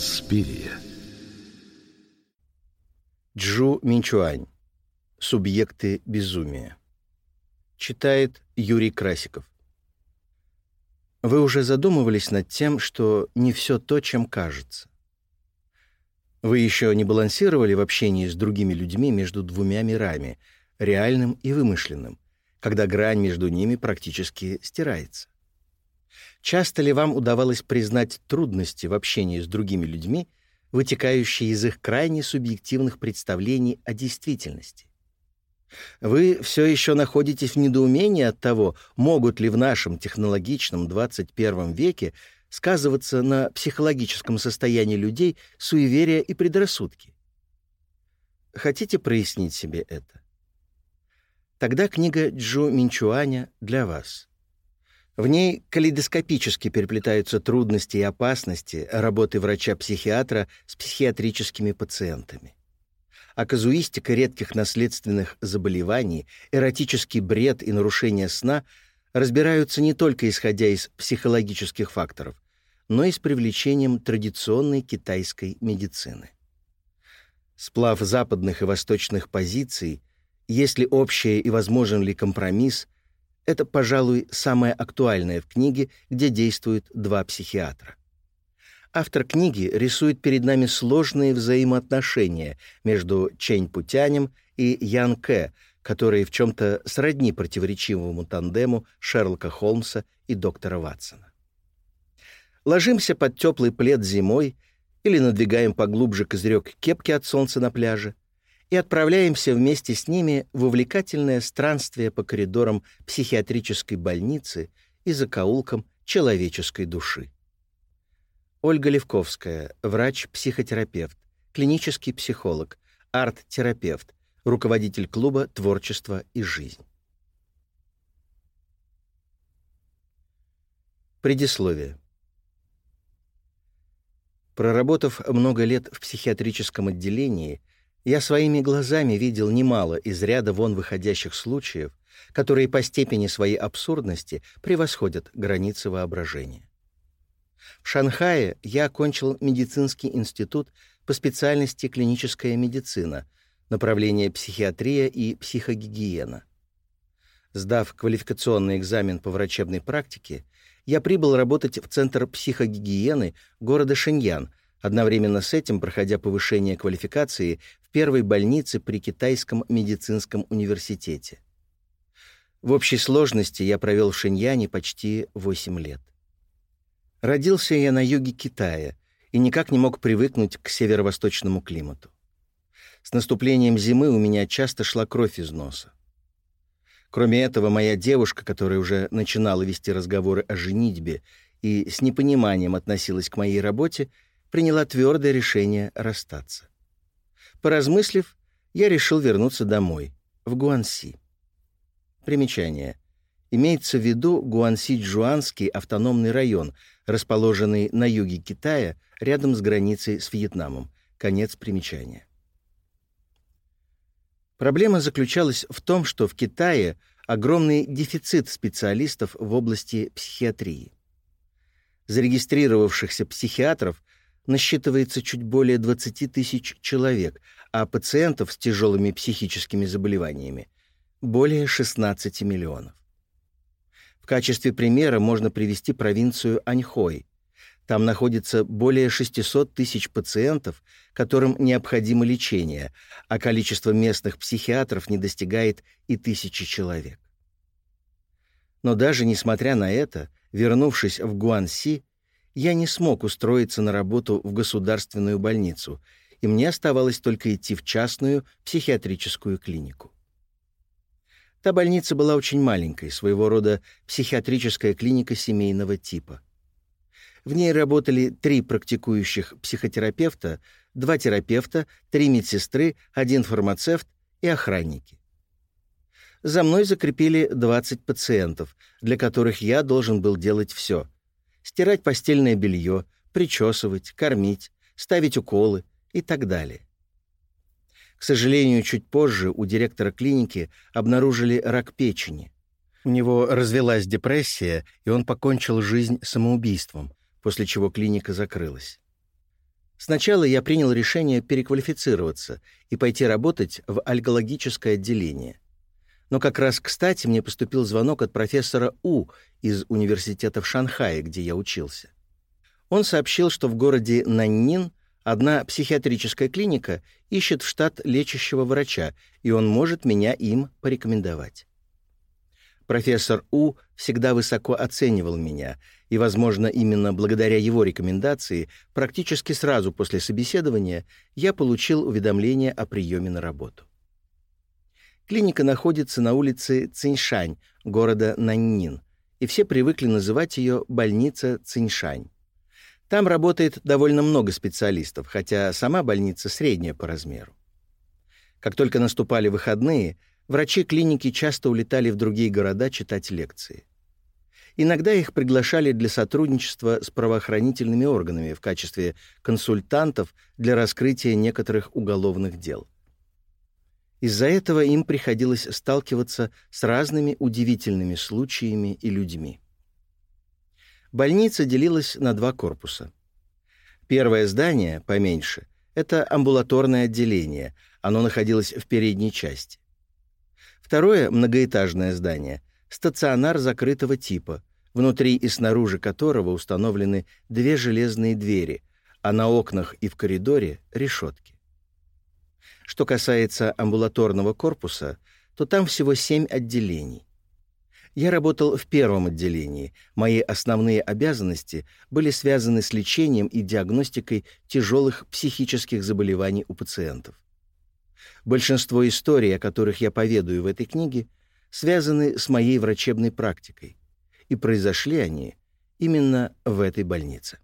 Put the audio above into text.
Инспирия. Джу Минчуань. Субъекты безумия. Читает Юрий Красиков. Вы уже задумывались над тем, что не все то, чем кажется. Вы еще не балансировали в общении с другими людьми между двумя мирами, реальным и вымышленным, когда грань между ними практически стирается. Часто ли вам удавалось признать трудности в общении с другими людьми, вытекающие из их крайне субъективных представлений о действительности? Вы все еще находитесь в недоумении от того, могут ли в нашем технологичном 21 веке сказываться на психологическом состоянии людей суеверия и предрассудки. Хотите прояснить себе это? Тогда книга Джу Минчуаня для вас. В ней калейдоскопически переплетаются трудности и опасности работы врача-психиатра с психиатрическими пациентами. А казуистика редких наследственных заболеваний, эротический бред и нарушение сна — разбираются не только исходя из психологических факторов, но и с привлечением традиционной китайской медицины. Сплав западных и восточных позиций, есть ли общее и возможен ли компромисс, это, пожалуй, самое актуальное в книге, где действуют два психиатра. Автор книги рисует перед нами сложные взаимоотношения между Чэнь Путянем и Ян Кэ, которые в чем-то сродни противоречивому тандему Шерлока Холмса и доктора Ватсона. Ложимся под теплый плед зимой или надвигаем поглубже козырек кепки от солнца на пляже и отправляемся вместе с ними в увлекательное странствие по коридорам психиатрической больницы и закоулкам человеческой души. Ольга Левковская, врач-психотерапевт, клинический психолог, арт-терапевт, руководитель клуба «Творчество и жизнь». Предисловие. Проработав много лет в психиатрическом отделении, я своими глазами видел немало из ряда вон выходящих случаев, которые по степени своей абсурдности превосходят границы воображения. В Шанхае я окончил медицинский институт по специальности клиническая медицина — направление психиатрия и психогигиена. Сдав квалификационный экзамен по врачебной практике, я прибыл работать в Центр психогигиены города Шиньян, одновременно с этим проходя повышение квалификации в первой больнице при Китайском медицинском университете. В общей сложности я провел в Шиньяне почти 8 лет. Родился я на юге Китая и никак не мог привыкнуть к северо-восточному климату. С наступлением зимы у меня часто шла кровь из носа. Кроме этого, моя девушка, которая уже начинала вести разговоры о женитьбе и с непониманием относилась к моей работе, приняла твердое решение расстаться. Поразмыслив, я решил вернуться домой, в Гуанси. Примечание. Имеется в виду Гуанси-Джуанский автономный район, расположенный на юге Китая, рядом с границей с Вьетнамом. Конец примечания. Проблема заключалась в том, что в Китае огромный дефицит специалистов в области психиатрии. Зарегистрировавшихся психиатров насчитывается чуть более 20 тысяч человек, а пациентов с тяжелыми психическими заболеваниями — более 16 миллионов. В качестве примера можно привести провинцию Аньхой, там находится более 600 тысяч пациентов, которым необходимо лечение, а количество местных психиатров не достигает и тысячи человек. Но даже несмотря на это, вернувшись в Гуанси, я не смог устроиться на работу в государственную больницу, и мне оставалось только идти в частную психиатрическую клинику. Та больница была очень маленькой, своего рода психиатрическая клиника семейного типа — в ней работали три практикующих психотерапевта, два терапевта, три медсестры, один фармацевт и охранники. За мной закрепили 20 пациентов, для которых я должен был делать все. Стирать постельное белье, причесывать, кормить, ставить уколы и так далее. К сожалению, чуть позже у директора клиники обнаружили рак печени. У него развелась депрессия, и он покончил жизнь самоубийством, после чего клиника закрылась. Сначала я принял решение переквалифицироваться и пойти работать в альгологическое отделение. Но как раз кстати мне поступил звонок от профессора У из университета в Шанхае, где я учился. Он сообщил, что в городе Наннин одна психиатрическая клиника ищет в штат лечащего врача, и он может меня им порекомендовать. Профессор У всегда высоко оценивал меня, и, возможно, именно благодаря его рекомендации, практически сразу после собеседования я получил уведомление о приеме на работу. Клиника находится на улице Циньшань, города Наннин, и все привыкли называть ее «больница Циньшань». Там работает довольно много специалистов, хотя сама больница средняя по размеру. Как только наступали выходные — Врачи клиники часто улетали в другие города читать лекции. Иногда их приглашали для сотрудничества с правоохранительными органами в качестве консультантов для раскрытия некоторых уголовных дел. Из-за этого им приходилось сталкиваться с разными удивительными случаями и людьми. Больница делилась на два корпуса. Первое здание, поменьше, это амбулаторное отделение, оно находилось в передней части. Второе многоэтажное здание — стационар закрытого типа, внутри и снаружи которого установлены две железные двери, а на окнах и в коридоре — решетки. Что касается амбулаторного корпуса, то там всего семь отделений. Я работал в первом отделении. Мои основные обязанности были связаны с лечением и диагностикой тяжелых психических заболеваний у пациентов. Большинство историй, о которых я поведаю в этой книге, связаны с моей врачебной практикой, и произошли они именно в этой больнице.